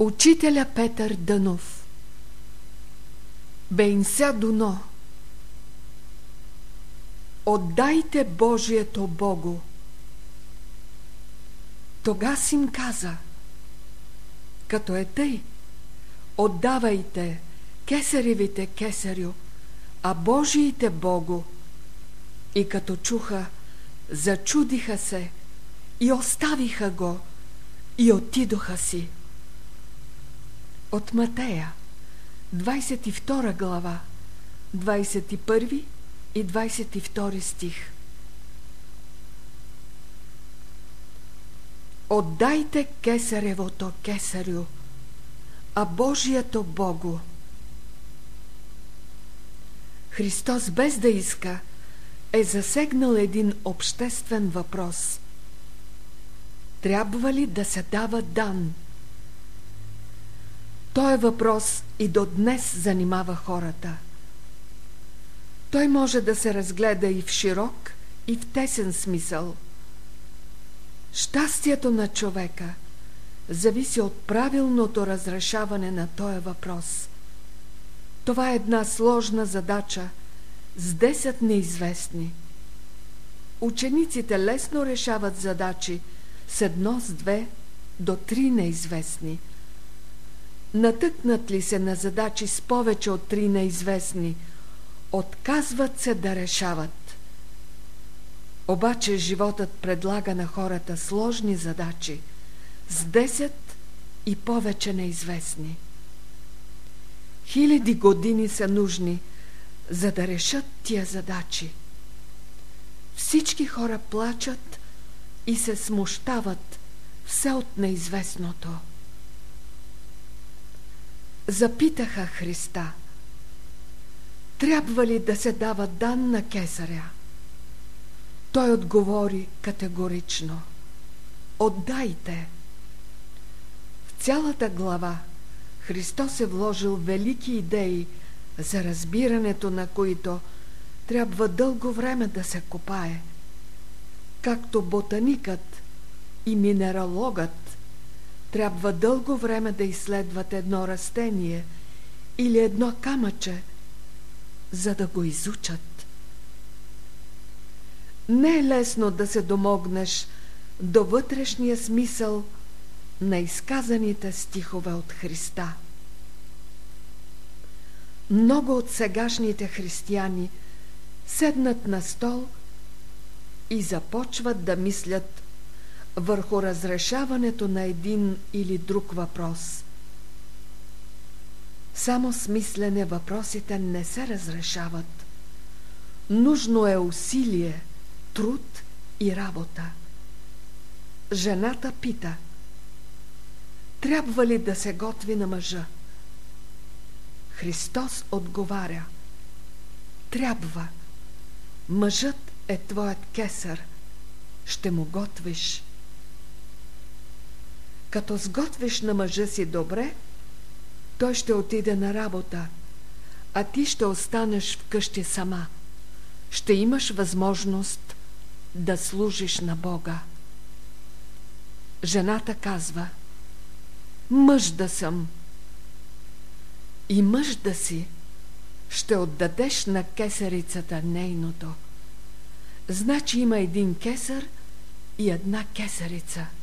Учителя Петър Дънов Бейнся Дуно Отдайте Божието Богу. Тогас им каза, като е тъй, отдавайте кесаревите кесарю, а Божиите Богу. И като чуха, зачудиха се и оставиха го и отидоха си. От Матея, 22 глава, 21 и 22 стих. Отдайте кесаревото кесарю, а Божието Богу. Христос без да иска е засегнал един обществен въпрос. Трябва ли да се дава дан? Той въпрос и до днес занимава хората. Той може да се разгледа и в широк, и в тесен смисъл. Щастието на човека зависи от правилното разрешаване на този въпрос. Това е една сложна задача с 10 неизвестни. Учениците лесно решават задачи с едно, с две до три неизвестни – Натъкнат ли се на задачи с повече от три неизвестни, отказват се да решават. Обаче животът предлага на хората сложни задачи с 10 и повече неизвестни. Хиляди години са нужни, за да решат тия задачи. Всички хора плачат и се смущават все от неизвестното запитаха Христа трябва ли да се дава дан на кесаря? Той отговори категорично Отдайте! В цялата глава Христос е вложил велики идеи, за разбирането на които трябва дълго време да се копае. Както ботаникът и минералогът трябва дълго време да изследват едно растение или едно камъче, за да го изучат. Не е лесно да се домогнеш до вътрешния смисъл на изказаните стихове от Христа. Много от сегашните християни седнат на стол и започват да мислят върху разрешаването на един или друг въпрос. Само с мислене въпросите не се разрешават. Нужно е усилие, труд и работа. Жената пита Трябва ли да се готви на мъжа? Христос отговаря Трябва. Мъжът е твоят кесър. Ще му готвиш. Като сготвиш на мъжа си добре, той ще отиде на работа, а ти ще останеш вкъщи сама. Ще имаш възможност да служиш на Бога. Жената казва Мъж да съм. И мъж да си ще отдадеш на кесарицата нейното. Значи има един кесар и една кесарица –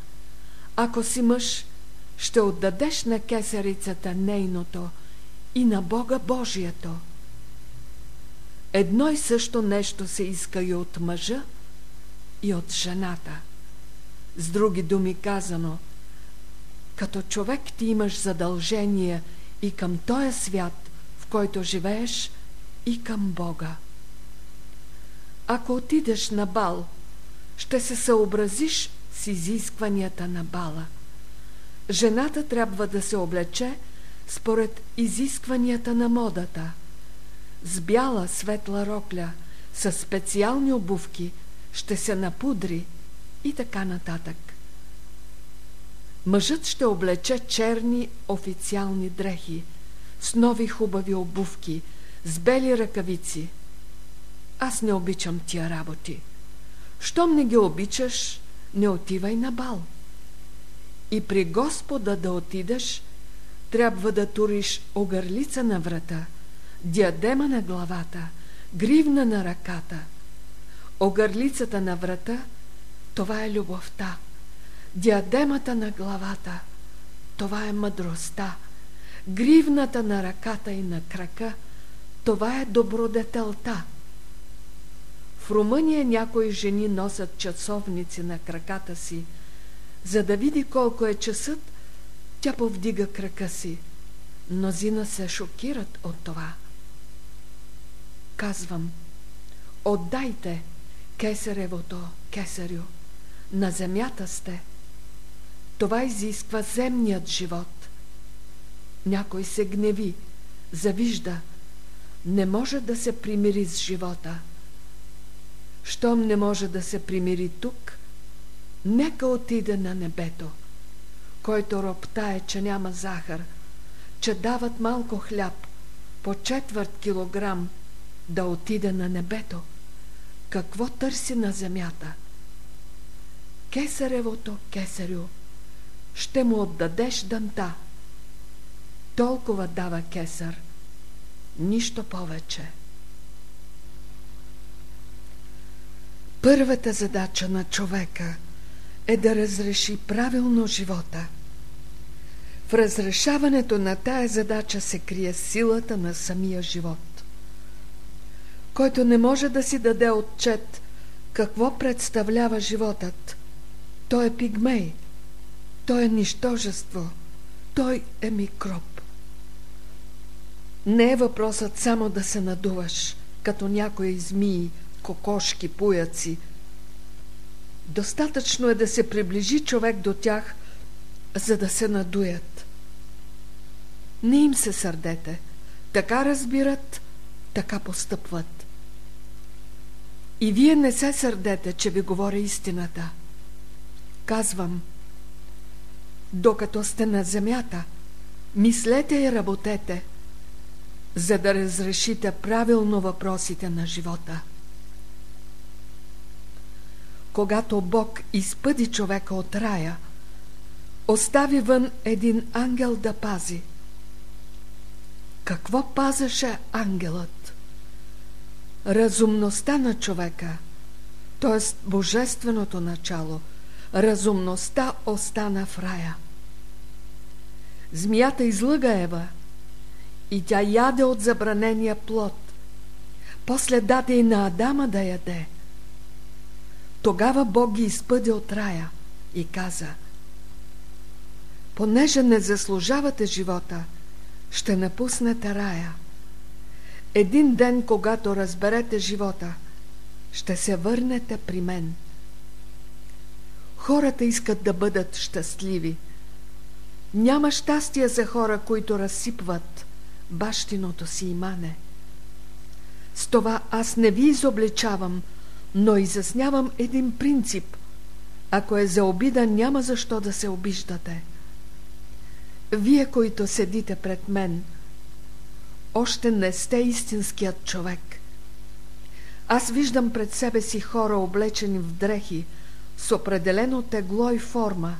ако си мъж, ще отдадеш на кесарицата нейното и на Бога Божието. Едно и също нещо се иска и от мъжа, и от жената. С други думи казано, като човек ти имаш задължение и към този свят, в който живееш, и към Бога. Ако отидеш на бал, ще се съобразиш с изискванията на бала. Жената трябва да се облече според изискванията на модата. С бяла светла рокля, с специални обувки, ще се напудри и така нататък. Мъжът ще облече черни официални дрехи, с нови хубави обувки, с бели ръкавици. Аз не обичам тия работи. Щом не ги обичаш, не отивай на бал. И при Господа да отидеш, трябва да туриш огърлица на врата, диадема на главата, гривна на ръката. Огърлицата на врата – това е любовта. Диадемата на главата – това е мъдростта. Гривната на ръката и на крака – това е добродетелта. В Румъния някои жени носят часовници на краката си. За да види колко е часът, тя повдига крака си. Мнозина се шокират от това. Казвам, отдайте кесаревото кесарю. На земята сте. Това изисква земният живот. Някой се гневи, завижда, не може да се примири с живота – щом не може да се примири тук, нека отиде на небето, който роптае, че няма захар, че дават малко хляб, по четвърт килограм, да отиде на небето. Какво търси на земята? Кесаревото кесарю, ще му отдадеш дънта. Толкова дава кесар, нищо повече. Първата задача на човека е да разреши правилно живота. В разрешаването на тая задача се крие силата на самия живот. Който не може да си даде отчет какво представлява животът, той е пигмей, той е нищожество, той е микроб. Не е въпросът само да се надуваш, като някои змии – кокошки, пуяци. Достатъчно е да се приближи човек до тях, за да се надуят. Не им се сърдете. Така разбират, така постъпват. И вие не се сърдете, че ви говоря истината. Казвам, докато сте на земята, мислете и работете, за да разрешите правилно въпросите на живота когато Бог изпъди човека от рая, остави вън един ангел да пази. Какво пазеше ангелът? Разумността на човека, т.е. божественото начало, разумността остана в рая. Змията излъга Ева и тя яде от забранения плод. После даде и на Адама да яде – тогава Бог ги изпъди от рая и каза Понеже не заслужавате живота, ще напуснете рая. Един ден, когато разберете живота, ще се върнете при мен. Хората искат да бъдат щастливи. Няма щастие за хора, които разсипват бащиното си имане. С това аз не ви изобличавам – но изяснявам един принцип. Ако е за обида, няма защо да се обиждате. Вие, които седите пред мен, още не сте истинският човек. Аз виждам пред себе си хора, облечени в дрехи, с определено тегло и форма,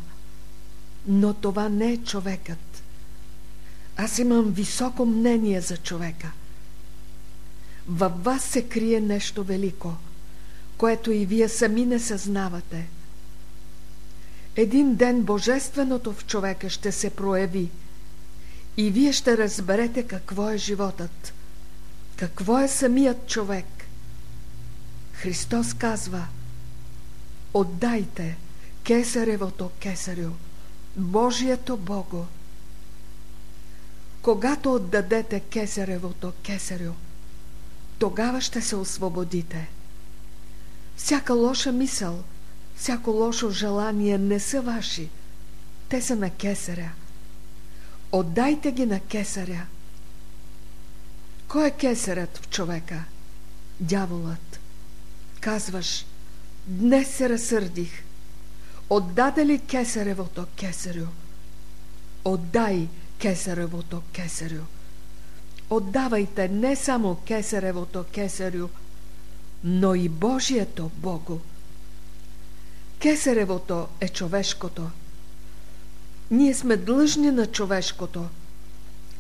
но това не е човекът. Аз имам високо мнение за човека. Във вас се крие нещо велико – което и вие сами не съзнавате. Един ден Божественото в човека ще се прояви и вие ще разберете какво е животът, какво е самият човек. Христос казва Отдайте кесаревото кесарю, Божието Бого. Когато отдадете кесаревото кесарю, тогава ще се освободите. Всяка лоша мисъл, всяко лошо желание не са ваши. Те са на кесаря. Отдайте ги на кесаря. Кой е кесарят в човека? Дяволът. Казваш, днес се разсърдих. Отдаде ли кесаревото кесарю? Отдай кесаревото кесарю. Отдавайте не само кесаревото кесарю, но и Божието Богу. Кесаревото е човешкото. Ние сме длъжни на човешкото,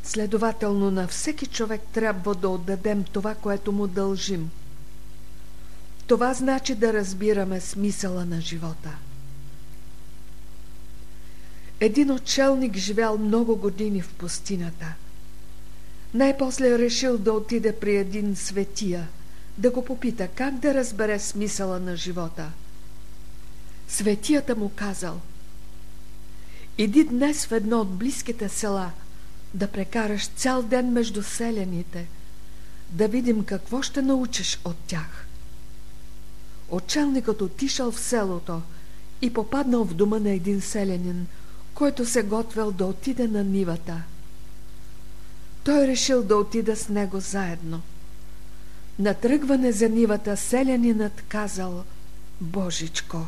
Следователно на всеки човек трябва да отдадем това, което му дължим. Това значи да разбираме смисъла на живота. Един отчелник живял много години в пустинята. Най-после решил да отиде при един светия, да го попита как да разбере смисъла на живота. Светията му казал Иди днес в едно от близките села – да прекараш цял ден между селяните, да видим какво ще научиш от тях. Отчелникът отишъл в селото и попаднал в дома на един селянин, който се готвел да отиде на нивата. Той решил да отида с него заедно. На тръгване за нивата селянинът казал Божичко.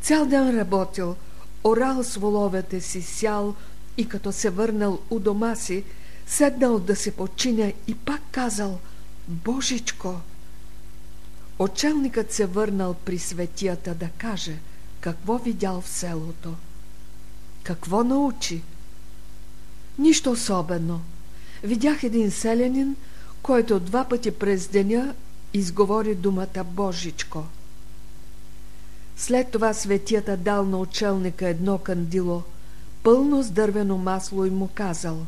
Цял ден работил, орал с воловете си, сял, и като се върнал у дома си, седнал да се починя и пак казал «Божичко!» Очелникът се върнал при светията да каже какво видял в селото. Какво научи? Нищо особено. Видях един селянин, който два пъти през деня изговори думата Божичко. След това светията дал на учелника едно кандило – пълно с дървено масло и му казал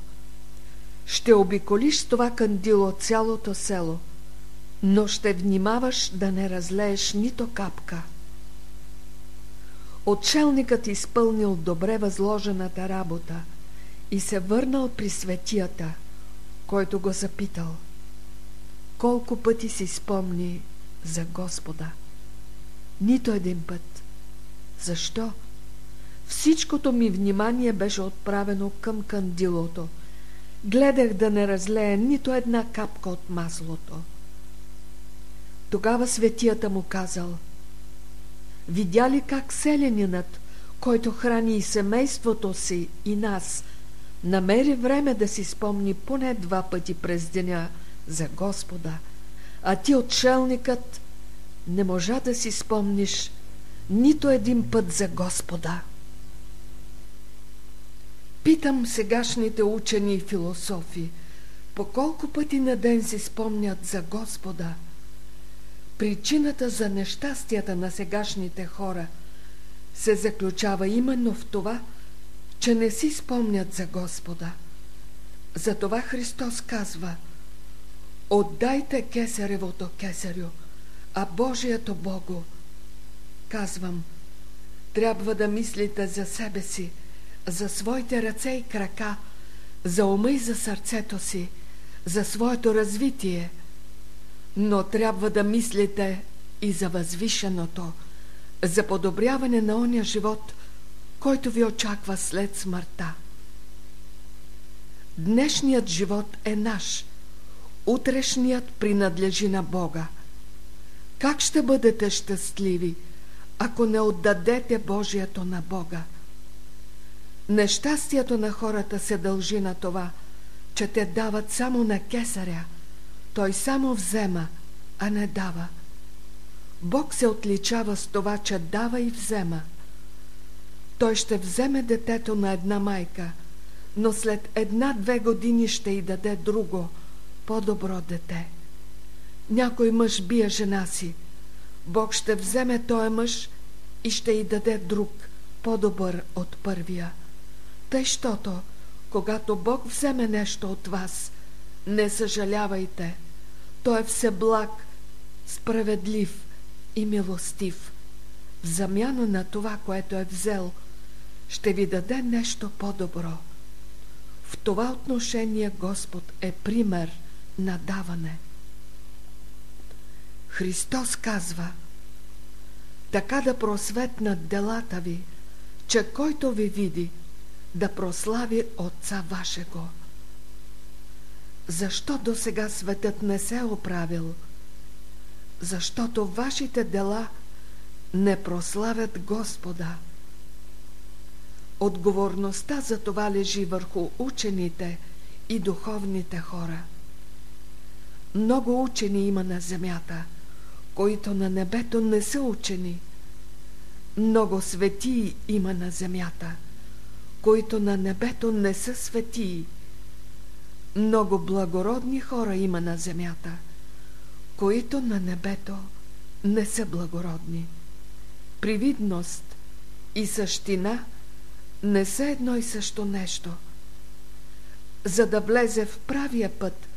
«Ще обиколиш това кандило цялото село, но ще внимаваш да не разлееш нито капка». Отшелникът изпълнил добре възложената работа и се върнал при светията, който го запитал колко пъти си спомни за Господа. Нито един път. Защо? Всичкото ми внимание беше отправено към кандилото. Гледах да не разлея нито една капка от маслото. Тогава светията му казал Видя ли как селянинът, който храни и семейството си и нас, намери време да си спомни поне два пъти през деня за Господа, а ти отшелникът не можа да си спомниш нито един път за Господа. Питам сегашните учени и философи, по колко пъти на ден си спомнят за Господа. Причината за нещастията на сегашните хора се заключава именно в това, че не си спомнят за Господа. Затова Христос казва Отдайте кесаревото кесарю, а Божието Богу. Казвам, трябва да мислите за себе си – за своите ръце и крака, за ума и за сърцето си, за своето развитие, но трябва да мислите и за възвишеното, за подобряване на оня живот, който ви очаква след смъртта. Днешният живот е наш, утрешният принадлежи на Бога. Как ще бъдете щастливи, ако не отдадете Божието на Бога? Нещастието на хората се дължи на това, че те дават само на кесаря. Той само взема, а не дава. Бог се отличава с това, че дава и взема. Той ще вземе детето на една майка, но след една-две години ще й даде друго, по-добро дете. Някой мъж бие жена си. Бог ще вземе този мъж и ще й даде друг, по-добър от първия. Тъй, щото, когато Бог вземе нещо от вас, не съжалявайте. Той е всеблаг, справедлив и милостив. В замяна на това, което е взел, ще ви даде нещо по-добро. В това отношение Господ е пример на даване. Христос казва така да просветнат делата ви, че който ви види, да прослави Отца Вашего. Защо до сега светът не се е оправил? Защото вашите дела не прославят Господа. Отговорността за това лежи върху учените и духовните хора. Много учени има на земята, които на небето не са учени. Много светии има на земята – които на небето не са светии. Много благородни хора има на земята, които на небето не са благородни. Привидност и същина не са едно и също нещо. За да влезе в правия път,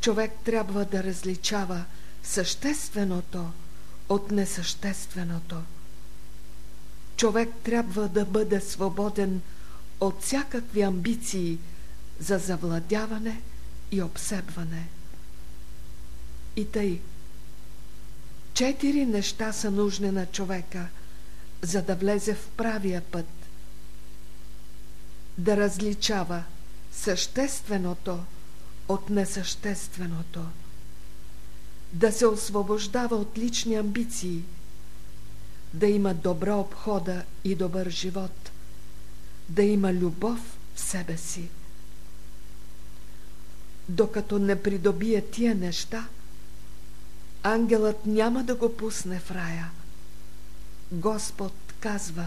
човек трябва да различава същественото от несъщественото. Човек трябва да бъде свободен от всякакви амбиции за завладяване и обсебване. И тъй, четири неща са нужни на човека, за да влезе в правия път. Да различава същественото от несъщественото. Да се освобождава от лични амбиции. Да има добра обхода и добър живот. Да има любов в себе си. Докато не придобие тия неща, ангелът няма да го пусне в рая. Господ казва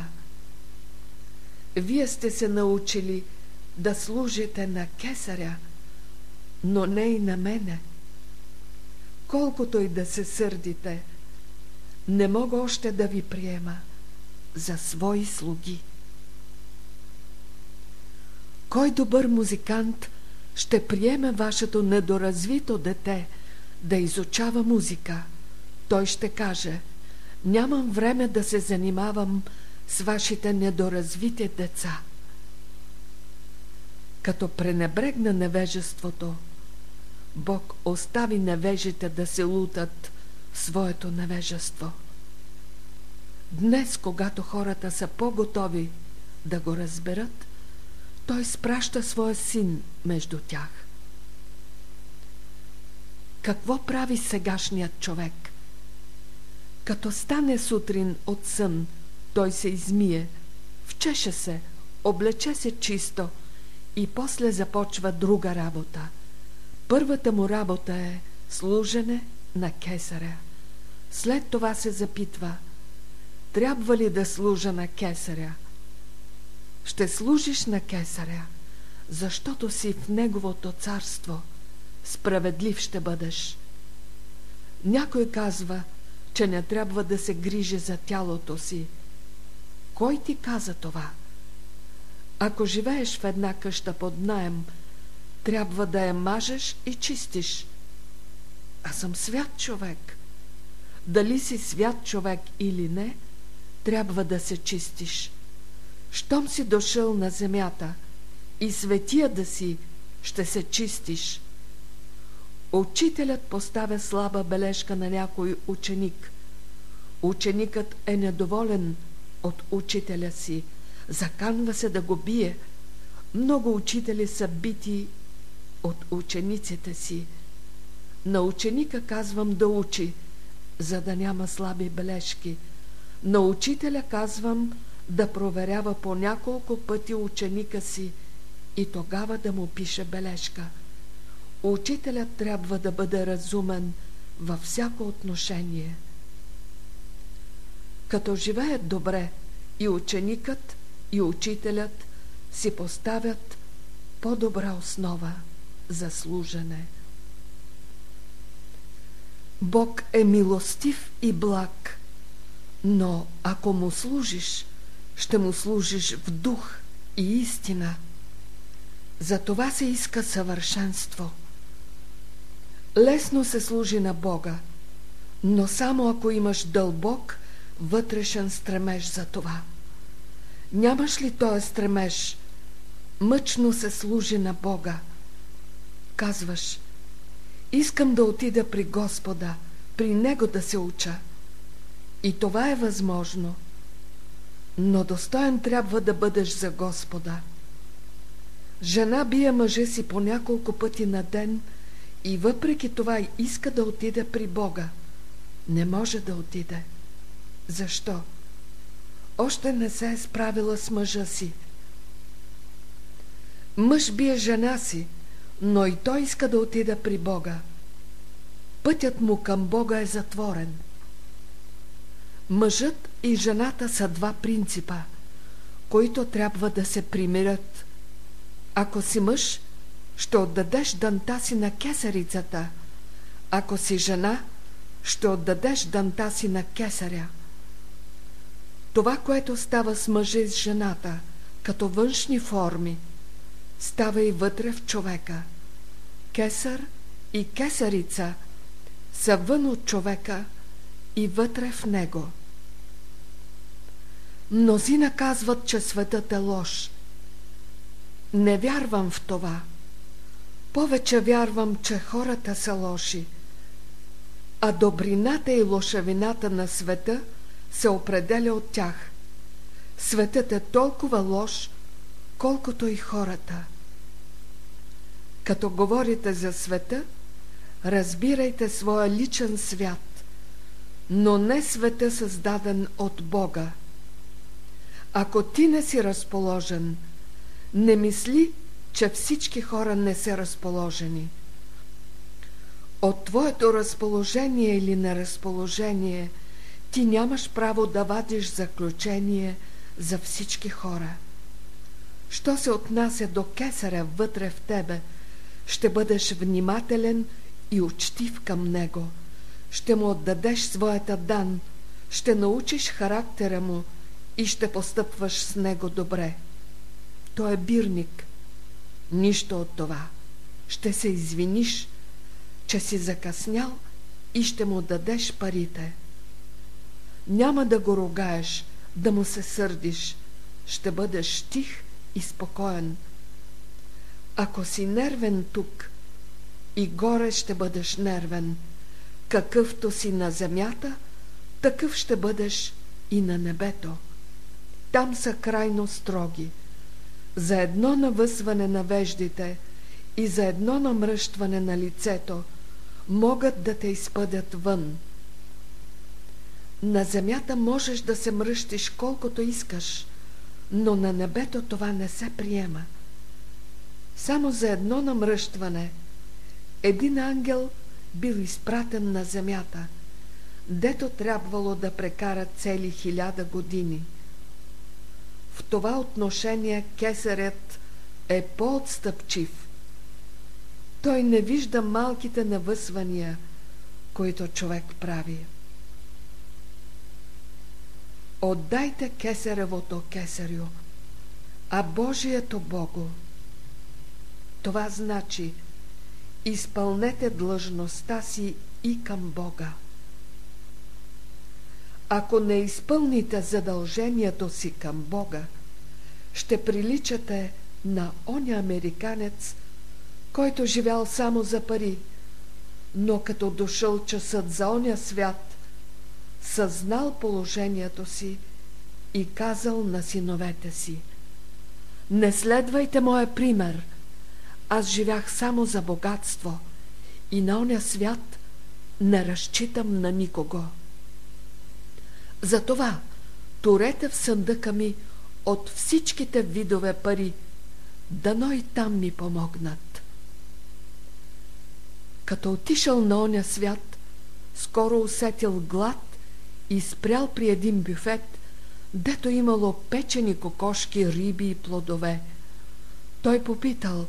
Вие сте се научили да служите на кесаря, но не и на мене. Колкото и да се сърдите, не мога още да ви приема за свои слуги. Кой добър музикант ще приеме вашето недоразвито дете да изучава музика? Той ще каже Нямам време да се занимавам с вашите недоразвити деца. Като пренебрегна невежеството, Бог остави невежите да се лутат в своето невежество. Днес, когато хората са по-готови да го разберат, той спраща своя син между тях. Какво прави сегашният човек? Като стане сутрин от сън, той се измие, вчеше се, облече се чисто и после започва друга работа. Първата му работа е служене на кесаря. След това се запитва, трябва ли да служа на кесаря? Ще служиш на кесаря, защото си в неговото царство. Справедлив ще бъдеш. Някой казва, че не трябва да се грижи за тялото си. Кой ти каза това? Ако живееш в една къща под наем, трябва да я мажеш и чистиш. Аз съм свят човек. Дали си свят човек или не, трябва да се чистиш. Щом си дошъл на земята и светия да си, ще се чистиш. Учителят поставя слаба бележка на някой ученик. Ученикът е недоволен от учителя си, заканва се да го бие. Много учители са бити от учениците си. На ученика казвам да учи, за да няма слаби бележки. На учителя казвам да проверява по няколко пъти ученика си и тогава да му пише бележка. Учителят трябва да бъде разумен във всяко отношение. Като живеят добре, и ученикът, и учителят си поставят по-добра основа за служене. Бог е милостив и благ, но ако му служиш, ще му служиш в дух и истина. За това се иска съвършенство. Лесно се служи на Бога, но само ако имаш дълбок вътрешен стремеж за това. Нямаш ли този стремеж? Мъчно се служи на Бога. Казваш, искам да отида при Господа, при Него да се уча. И това е възможно. Но достоен трябва да бъдеш за Господа. Жена бие мъжа си по няколко пъти на ден и въпреки това иска да отиде при Бога. Не може да отиде. Защо? Още не се е справила с мъжа си. Мъж бие жена си, но и той иска да отида при Бога. Пътят му към Бога е затворен. Мъжът и жената са два принципа, които трябва да се примирят. Ако си мъж, ще отдадеш дънта си на кесарицата. Ако си жена, ще отдадеш дънта си на кесаря. Това, което става с мъжа и с жената, като външни форми, става и вътре в човека. Кесар и кесарица са вън от човека и вътре в него. Мнозина казват, че светът е лош. Не вярвам в това. Повече вярвам, че хората са лоши. А добрината и лошавината на света се определя от тях. Светът е толкова лош, колкото и хората. Като говорите за света, разбирайте своя личен свят, но не света създаден от Бога. Ако ти не си разположен, не мисли, че всички хора не са разположени. От твоето разположение или неразположение ти нямаш право да вадиш заключение за всички хора. Що се отнася до кесаря вътре в тебе, ще бъдеш внимателен и учтив към него. Ще му отдадеш своята дан, ще научиш характера му и ще постъпваш с него добре. Той е бирник. Нищо от това. Ще се извиниш, че си закъснял и ще му дадеш парите. Няма да го ругаеш, да му се сърдиш. Ще бъдеш тих и спокоен. Ако си нервен тук, и горе ще бъдеш нервен. Какъвто си на земята, такъв ще бъдеш и на небето. Там са крайно строги. За едно навъсване на веждите и за едно намръщване на лицето могат да те изпъдят вън. На земята можеш да се мръщиш колкото искаш, но на небето това не се приема. Само за едно намръщване един ангел бил изпратен на земята, дето трябвало да прекара цели хиляда години. В това отношение кесарят е по-отстъпчив. Той не вижда малките навъсвания, които човек прави. Отдайте кесаревото кесарю, а Божието Богу. Това значи изпълнете длъжността си и към Бога. Ако не изпълните задължението си към Бога, ще приличате на оня американец, който живял само за пари, но като дошъл часът за оня свят, съзнал положението си и казал на синовете си Не следвайте моя пример, аз живях само за богатство и на оня свят не разчитам на никого. Затова турете в съндъка ми от всичките видове пари, дано и там ми помогнат. Като отишъл на оня свят, скоро усетил глад и спрял при един бюфет, дето имало печени кокошки, риби и плодове. Той попитал,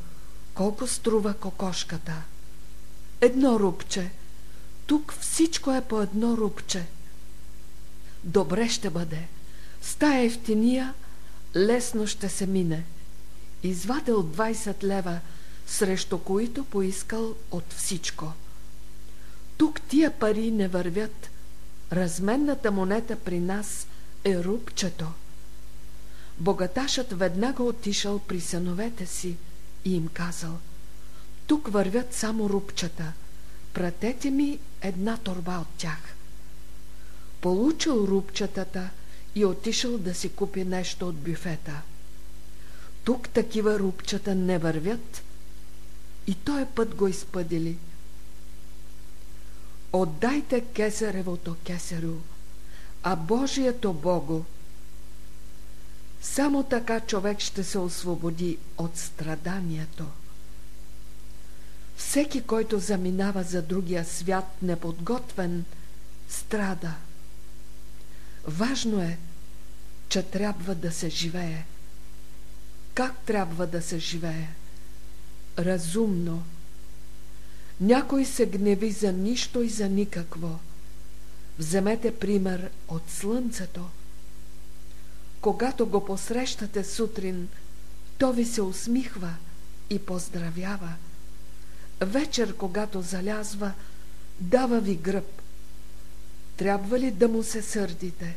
колко струва кокошката. Едно рубче. Тук всичко е по едно рубче. Добре ще бъде. Стая ефтиния лесно ще се мине. Извадил 20 лева, срещу които поискал от всичко. Тук тия пари не вървят. Разменната монета при нас е рубчето. Богаташът веднага отишъл при сановете си и им казал Тук вървят само рубчета. Пратете ми една торба от тях. Получил рубчетата и отишъл да си купи нещо от бюфета. Тук такива рубчета не вървят и той път го изпъдили. Отдайте кесаревото кесарю, а Божието Богу. Само така човек ще се освободи от страданието. Всеки, който заминава за другия свят неподготвен, страда. Важно е, че трябва да се живее. Как трябва да се живее? разумно. Някой се гневи за нищо и за никакво. Вземете пример от слънцето. Когато го посрещате сутрин, то ви се усмихва и поздравява. Вечер, когато залязва, дава ви гръб. Трябва ли да му се сърдите?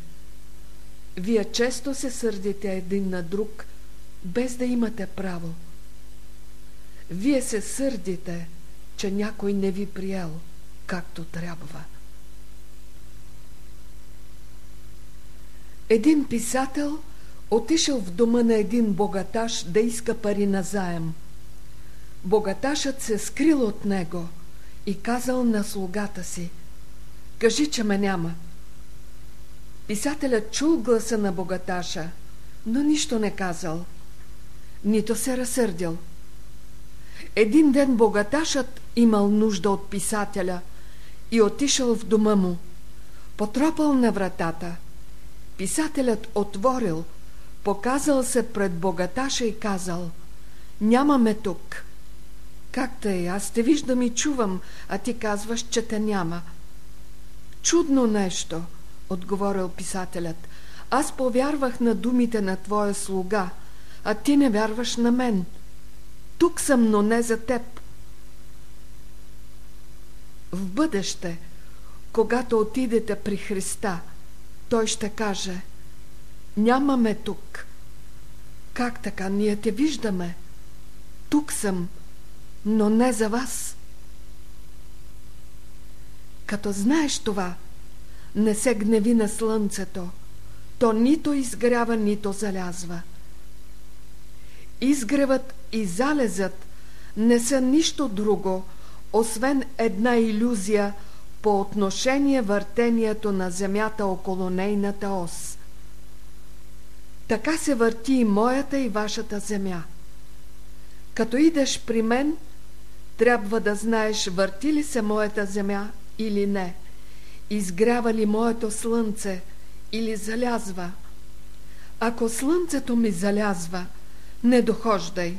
Вие често се сърдите един на друг, без да имате право. Вие се сърдите, че някой не ви приел както трябва. Един писател отишъл в дома на един богаташ да иска пари на заем. Богаташът се скрил от него и казал на слугата си «Кажи, че ме няма». Писателят чул гласа на богаташа, но нищо не казал. Нито се разсърдил. Един ден богаташът имал нужда от писателя и отишъл в дома му. Потропал на вратата. Писателят отворил, показал се пред богаташа и казал «Нямаме тук». Как тъй? Аз те виждам и чувам, а ти казваш, че те няма. Чудно нещо, отговорил писателят. Аз повярвах на думите на твоя слуга, а ти не вярваш на мен. Тук съм, но не за теб. В бъдеще, когато отидете при Христа, Той ще каже Нямаме тук. Как така? Ние те виждаме. Тук съм, но не за вас. Като знаеш това, не се гневи на слънцето, то нито изгрява, нито залязва. Изгревът и залезът не са нищо друго, освен една иллюзия по отношение въртението на Земята около нейната ос. Така се върти и моята и вашата Земя. Като идеш при мен, трябва да знаеш върти ли се моята Земя или не, изгрява ли моето слънце или залязва. Ако слънцето ми залязва, не дохождай.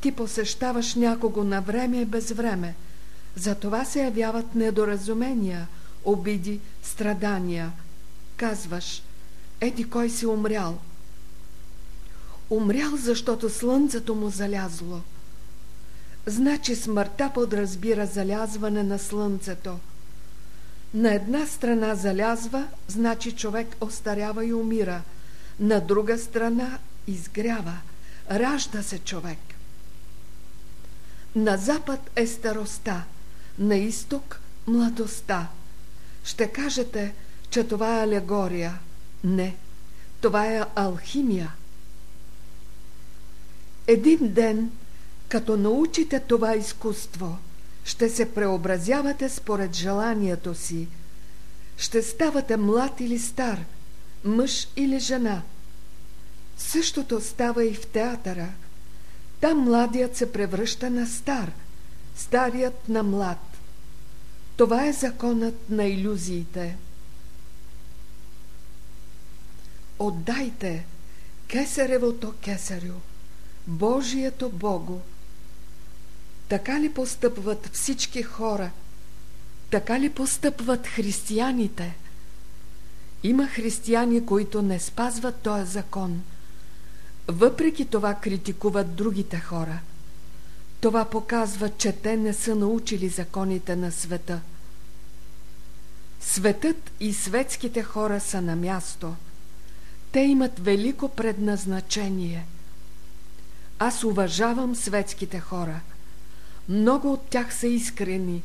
Ти посещаваш някого на време и без време – затова се явяват недоразумения, обиди, страдания. Казваш, еди кой си умрял. Умрял, защото слънцето му залязло. Значи смъртта подразбира залязване на слънцето. На една страна залязва, значи човек остарява и умира. На друга страна изгрява, ражда се човек. На запад е староста, на изток младостта. Ще кажете, че това е алегория. Не, това е алхимия. Един ден, като научите това изкуство, ще се преобразявате според желанието си. Ще ставате млад или стар, мъж или жена. Същото става и в театъра. Там младият се превръща на стар – старият на млад. Това е законът на иллюзиите. Отдайте кесаревото кесарю, Божието Богу. Така ли постъпват всички хора? Така ли постъпват християните? Има християни, които не спазват този закон. Въпреки това критикуват другите хора – това показва, че те не са научили законите на света. Светът и светските хора са на място. Те имат велико предназначение. Аз уважавам светските хора. Много от тях са искрени.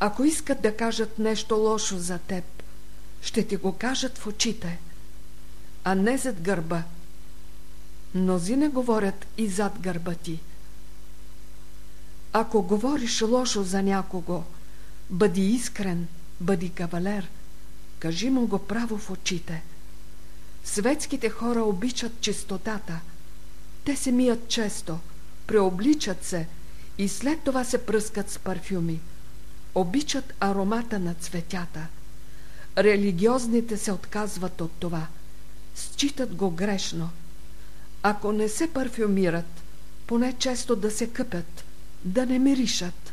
Ако искат да кажат нещо лошо за теб, ще ти го кажат в очите, а не зад гърба. Мнози не говорят и зад гърба ти. Ако говориш лошо за някого, бъди искрен, бъди кавалер, кажи му го право в очите. Светските хора обичат чистотата. Те се мият често, преобличат се и след това се пръскат с парфюми. Обичат аромата на цветята. Религиозните се отказват от това. Считат го грешно. Ако не се парфюмират, поне често да се къпят, да не миришат.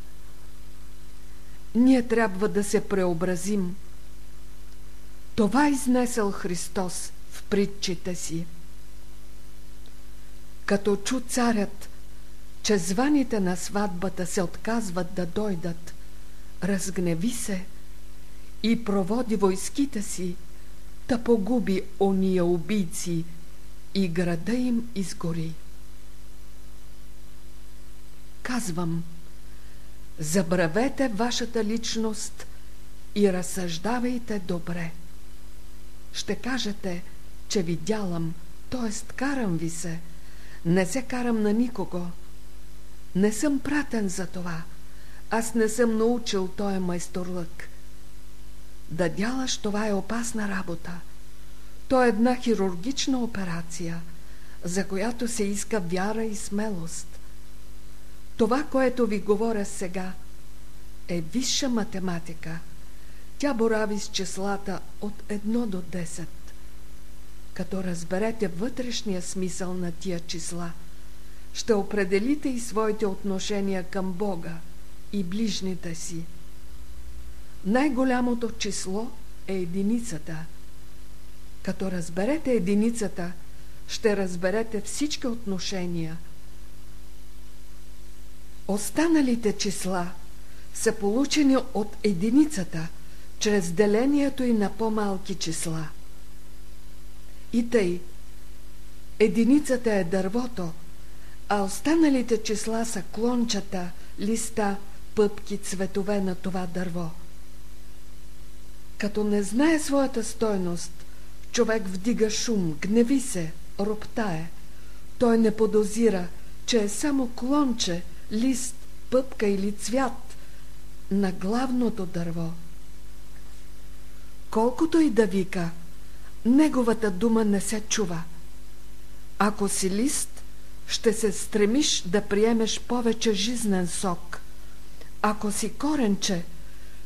Ние трябва да се преобразим. Това изнесъл Христос в притчите си. Като чу царят, че званите на сватбата се отказват да дойдат, разгневи се и проводи войските си, да погуби ония убийци и града им изгори. Казвам, забравете вашата личност и разсъждавайте добре. Ще кажете, че видялам, т.е. карам ви се. Не се карам на никого. Не съм пратен за това. Аз не съм научил този майсторлък. Да дялаш това е опасна работа. То е една хирургична операция, за която се иска вяра и смелост. Това, което ви говоря сега, е висша математика. Тя борави с числата от 1 до 10. Като разберете вътрешния смисъл на тия числа, ще определите и своите отношения към Бога и ближните си. Най-голямото число е единицата. Като разберете единицата, ще разберете всички отношения. Останалите числа са получени от единицата, чрез делението и на по-малки числа. И тъй, единицата е дървото, а останалите числа са клончата, листа, пъпки, цветове на това дърво. Като не знае своята стойност, човек вдига шум, гневи се, роптае. Той не подозира, че е само клонче, лист, пъпка или цвят на главното дърво. Колкото и да вика, неговата дума не се чува. Ако си лист, ще се стремиш да приемеш повече жизнен сок. Ако си коренче,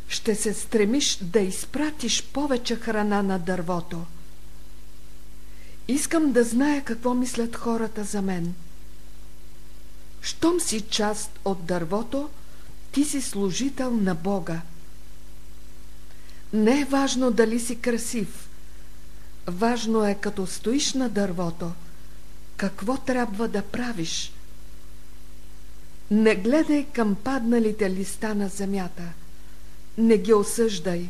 ще се стремиш да изпратиш повече храна на дървото. Искам да зная какво мислят хората за мен. Щом си част от дървото, ти си служител на Бога. Не е важно дали си красив. Важно е като стоиш на дървото, какво трябва да правиш. Не гледай към падналите листа на земята – не ги осъждай.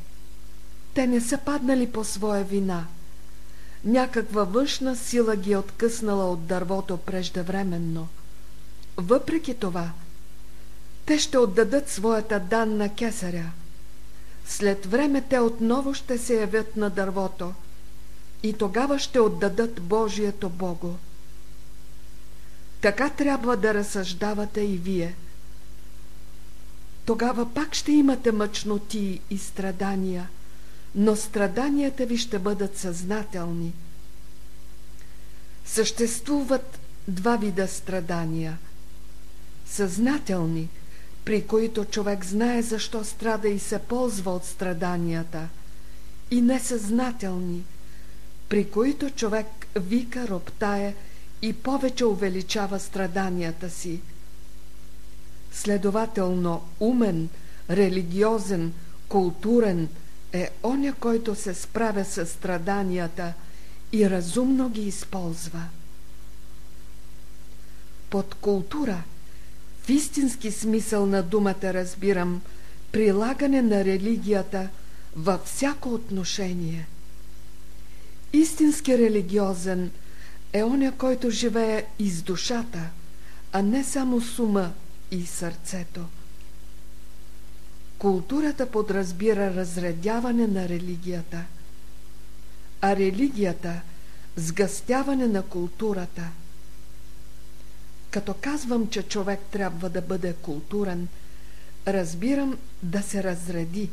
Те не са паднали по своя вина. Някаква външна сила ги е откъснала от дървото преждевременно. Въпреки това, те ще отдадат своята дан на кесаря. След време те отново ще се явят на дървото и тогава ще отдадат Божието Богу. Така трябва да разсъждавате и вие – тогава пак ще имате мъчноти и страдания, но страданията ви ще бъдат съзнателни. Съществуват два вида страдания. Съзнателни, при които човек знае защо страда и се ползва от страданията, и несъзнателни, при които човек вика, роптае и повече увеличава страданията си – Следователно, умен, религиозен, културен е оня, който се справя с страданията и разумно ги използва. Под култура, в истински смисъл на думата разбирам, прилагане на религията във всяко отношение. Истински религиозен е оня, който живее из душата, а не само с ума и сърцето. Културата подразбира разредяване на религията, а религията – сгъстяване на културата. Като казвам, че човек трябва да бъде културен, разбирам да се разреди,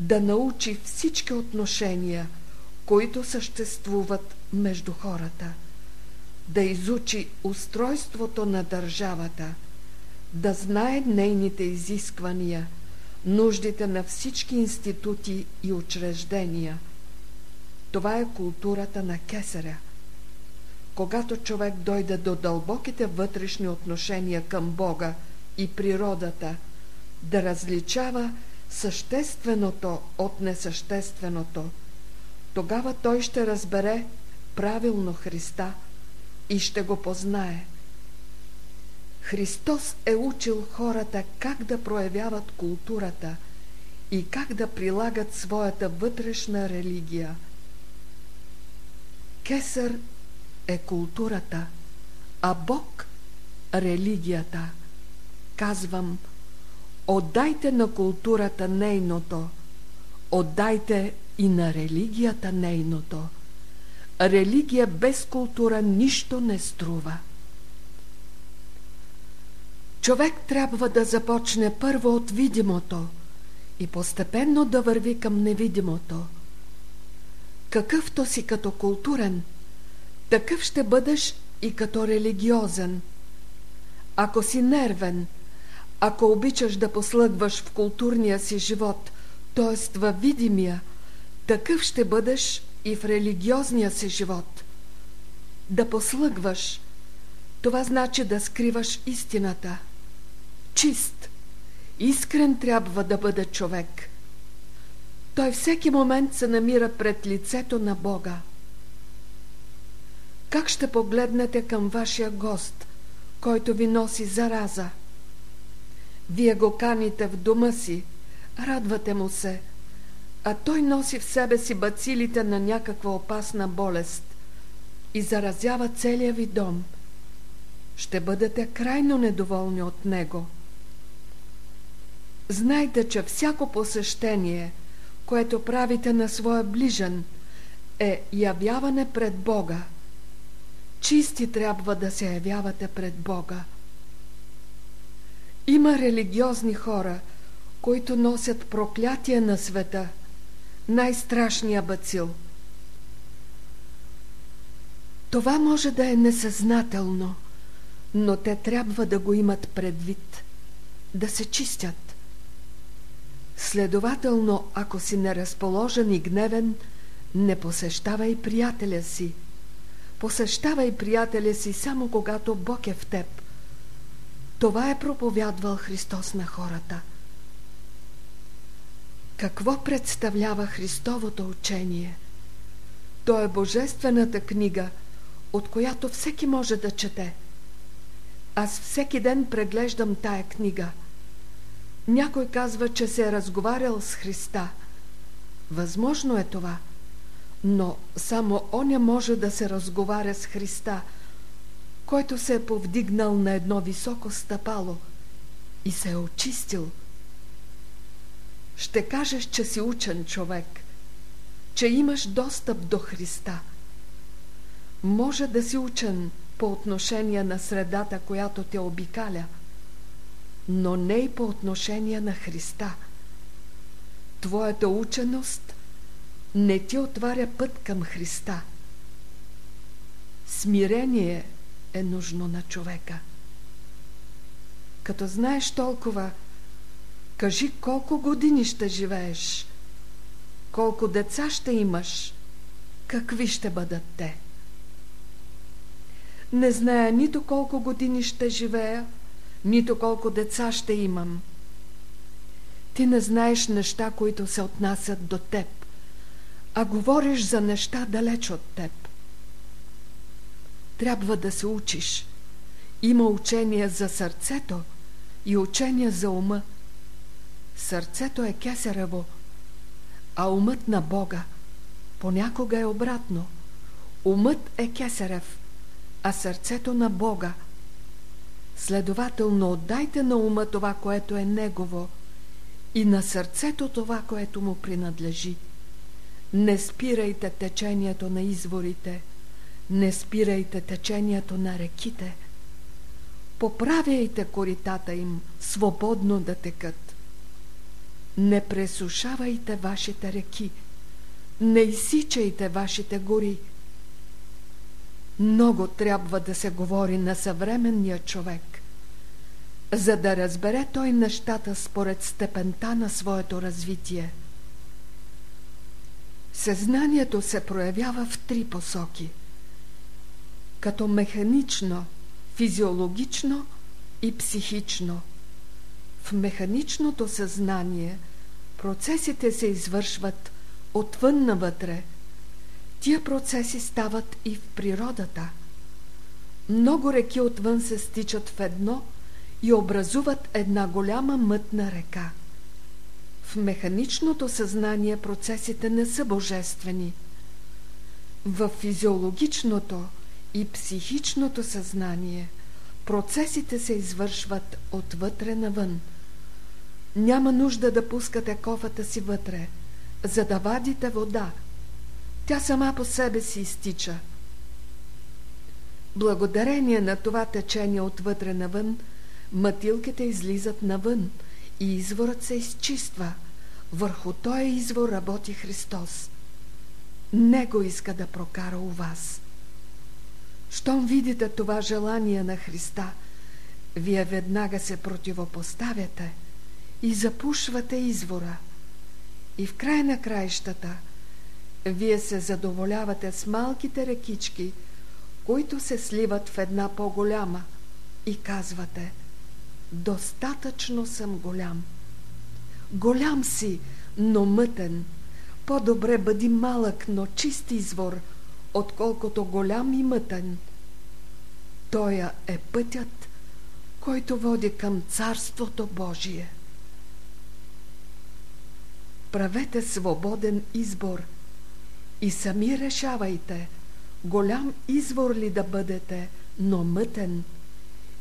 да научи всички отношения, които съществуват между хората, да изучи устройството на държавата – да знае нейните изисквания, нуждите на всички институти и учреждения. Това е културата на кесаря. Когато човек дойде до дълбоките вътрешни отношения към Бога и природата, да различава същественото от несъщественото, тогава той ще разбере правилно Христа и ще го познае. Христос е учил хората как да проявяват културата и как да прилагат своята вътрешна религия. Кесър е културата, а Бог – религията. Казвам, отдайте на културата нейното, отдайте и на религията нейното. Религия без култура нищо не струва. Човек трябва да започне първо от видимото и постепенно да върви към невидимото. Какъвто си като културен, такъв ще бъдеш и като религиозен. Ако си нервен, ако обичаш да послъгваш в културния си живот, т.е. във видимия, такъв ще бъдеш и в религиозния си живот. Да послъгваш, това значи да скриваш истината. Чист, искрен трябва да бъде човек. Той всеки момент се намира пред лицето на Бога. Как ще погледнете към вашия гост, който ви носи зараза? Вие го каните в дома си, радвате му се, а той носи в себе си бацилите на някаква опасна болест и заразява целия ви дом. Ще бъдете крайно недоволни от него. Знайте, че всяко посещение, което правите на своя ближен, е явяване пред Бога. Чисти трябва да се явявате пред Бога. Има религиозни хора, които носят проклятие на света – най-страшния бацил. Това може да е несъзнателно, но те трябва да го имат предвид, да се чистят. Следователно, ако си неразположен и гневен, не посещавай приятеля си. Посещавай приятеля си само когато Бог е в теб. Това е проповядвал Христос на хората – какво представлява Христовото учение? То е божествената книга, от която всеки може да чете. Аз всеки ден преглеждам тая книга. Някой казва, че се е разговарял с Христа. Възможно е това, но само оня може да се разговаря с Христа, който се е повдигнал на едно високо стъпало и се е очистил – ще кажеш, че си учен човек, че имаш достъп до Христа. Може да си учен по отношение на средата, която те обикаля, но не и по отношение на Христа. Твоята ученост не ти отваря път към Христа. Смирение е нужно на човека. Като знаеш толкова, Кажи колко години ще живееш, колко деца ще имаш, какви ще бъдат те. Не зная нито колко години ще живея, нито колко деца ще имам. Ти не знаеш неща, които се отнасят до теб, а говориш за неща далеч от теб. Трябва да се учиш. Има учение за сърцето и учение за ума. Сърцето е кесарево, а умът на Бога понякога е обратно. Умът е кесарев, а сърцето на Бога. Следователно, отдайте на ума това, което е Негово, и на сърцето това, което му принадлежи. Не спирайте течението на изворите, не спирайте течението на реките. Поправяйте коритата им, свободно да текат. Не пресушавайте вашите реки, не изсичайте вашите гори. Много трябва да се говори на съвременния човек, за да разбере той нещата според степента на своето развитие. Съзнанието се проявява в три посоки. като механично, физиологично и психично. В механичното съзнание процесите се извършват отвън навътре. Тия процеси стават и в природата. Много реки отвън се стичат в едно и образуват една голяма мътна река. В механичното съзнание процесите не са божествени. В физиологичното и психичното съзнание процесите се извършват отвътре навън. Няма нужда да пускате кофата си вътре, за да вадите вода. Тя сама по себе си изтича. Благодарение на това течение отвътре навън, мътилките излизат навън – и изворът се изчиства. Върху този извор работи Христос. Него иска да прокара у вас. Щом видите това желание на Христа, вие веднага се противопоставяте и запушвате извора. И в край на краищата вие се задоволявате с малките рекички, които се сливат в една по-голяма и казвате – достатъчно съм голям. Голям си, но мътен. По-добре бъди малък, но чист извор, отколкото голям и мътен. Тоя е пътят, който води към Царството Божие. Правете свободен избор и сами решавайте, голям извор ли да бъдете, но мътен,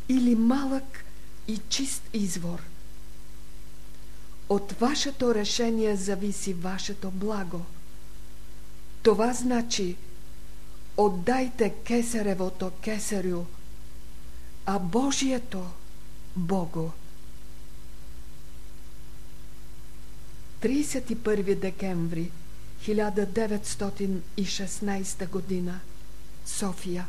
или малък, и чист извор. От вашето решение зависи вашето благо. Това значи отдайте кесаревото кесарю, а Божието Богу. 31 декември 1916 година София